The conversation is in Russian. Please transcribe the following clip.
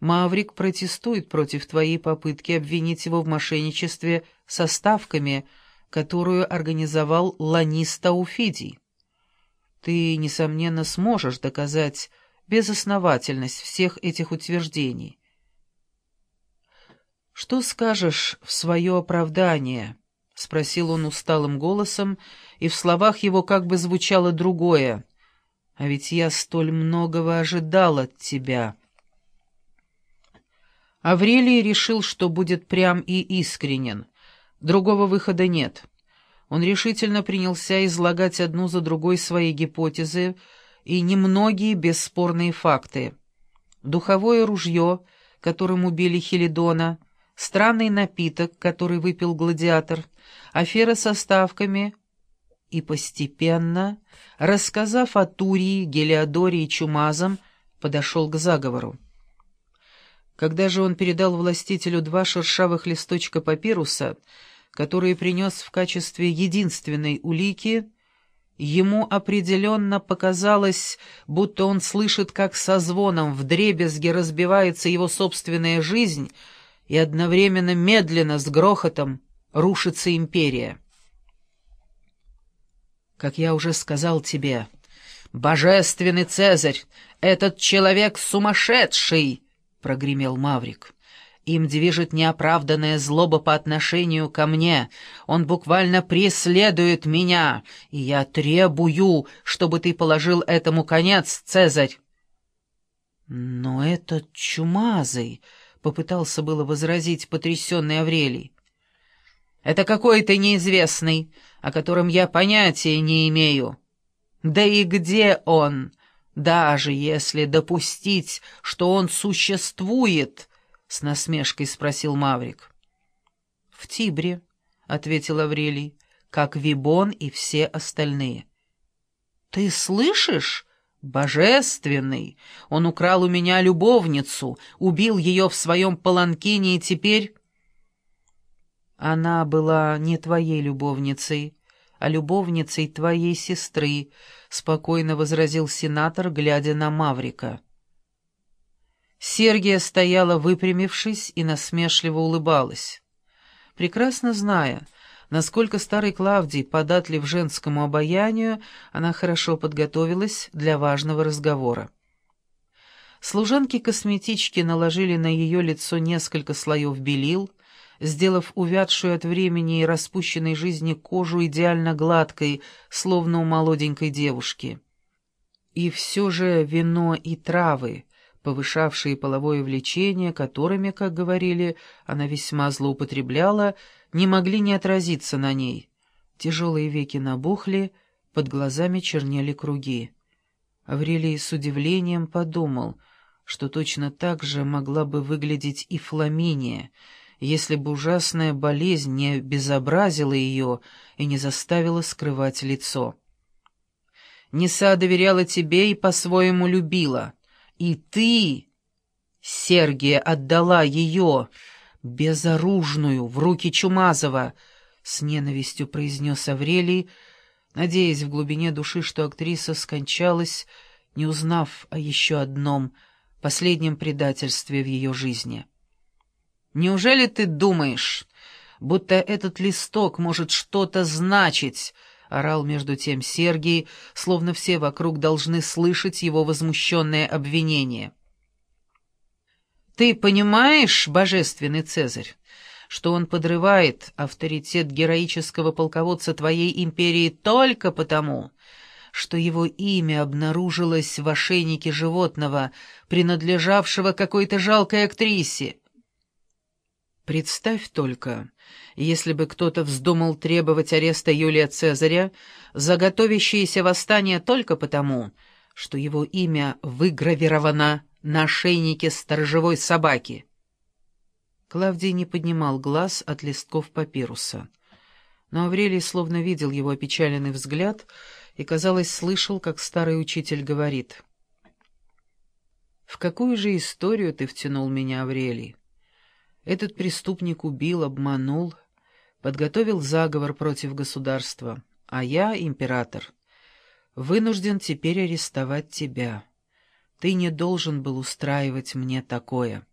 Маврик протестует против твоей попытки обвинить его в мошенничестве со ставками, которую организовал Ланиста Уфидий. Ты, несомненно, сможешь доказать безосновательность всех этих утверждений. «Что скажешь в свое оправдание?» — спросил он усталым голосом, и в словах его как бы звучало другое. «А ведь я столь многого ожидал от тебя». Аврелий решил, что будет прям и искренен. Другого выхода нет. Он решительно принялся излагать одну за другой свои гипотезы и немногие бесспорные факты. Духовое ружье, которым убили Хелидона, странный напиток, который выпил гладиатор, афера со ставками и постепенно, рассказав о Турии, Гелиодоре и Чумазом, подошел к заговору. Когда же он передал властителю два шершавых листочка папируса, которые принес в качестве единственной улики, ему определенно показалось, будто он слышит, как со звоном вдребезги разбивается его собственная жизнь, и одновременно медленно, с грохотом, рушится империя. Как я уже сказал тебе, божественный Цезарь, этот человек сумасшедший! — прогремел Маврик. «Им движет неоправданная злоба по отношению ко мне. Он буквально преследует меня, и я требую, чтобы ты положил этому конец, Цезарь». «Но этот чумазый», — попытался было возразить потрясенный Аврелий. «Это какой-то неизвестный, о котором я понятия не имею. Да и где он?» Даже если допустить, что он существует, — с насмешкой спросил Маврик. — В Тибре, — ответил Аврелий, — как Вибон и все остальные. — Ты слышишь? Божественный! Он украл у меня любовницу, убил ее в своем паланкине и теперь... Она была не твоей любовницей, а любовницей твоей сестры, — спокойно возразил сенатор, глядя на Маврика. Сергия стояла, выпрямившись, и насмешливо улыбалась. Прекрасно зная, насколько старый Клавдий податлив женскому обаянию, она хорошо подготовилась для важного разговора. Служанки-косметички наложили на ее лицо несколько слоев белил, сделав увядшую от времени и распущенной жизни кожу идеально гладкой, словно у молоденькой девушки. И все же вино и травы, повышавшие половое влечение, которыми, как говорили, она весьма злоупотребляла, не могли не отразиться на ней. Тяжелые веки набухли, под глазами чернели круги. Аврелий с удивлением подумал, что точно так же могла бы выглядеть и Фламиния, если бы ужасная болезнь не обезобразила ее и не заставила скрывать лицо. Неса доверяла тебе и по-своему любила. И ты, Сергия, отдала ее, безоружную, в руки Чумазова, — с ненавистью произнес Аврелий, надеясь в глубине души, что актриса скончалась, не узнав о еще одном, последнем предательстве в ее жизни. Неужели ты думаешь, будто этот листок может что-то значить?» — орал между тем Сергий, словно все вокруг должны слышать его возмущенное обвинение. «Ты понимаешь, божественный Цезарь, что он подрывает авторитет героического полководца твоей империи только потому, что его имя обнаружилось в ошейнике животного, принадлежавшего какой-то жалкой актрисе?» Представь только, если бы кто-то вздумал требовать ареста Юлия Цезаря за готовящееся восстание только потому, что его имя выгравировано на ошейнике сторожевой собаки. Клавдий не поднимал глаз от листков папируса. Но Аврелий словно видел его опечаленный взгляд и, казалось, слышал, как старый учитель говорит. «В какую же историю ты втянул меня, Аврелий?» Этот преступник убил, обманул, подготовил заговор против государства, а я, император, вынужден теперь арестовать тебя. Ты не должен был устраивать мне такое».